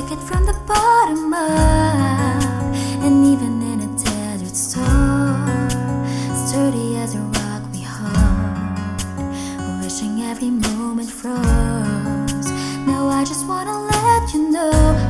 take it from the bottom up. And even in a desert storm, sturdy as a rock we hold, wishing every moment froze. Now I just wanna let you know.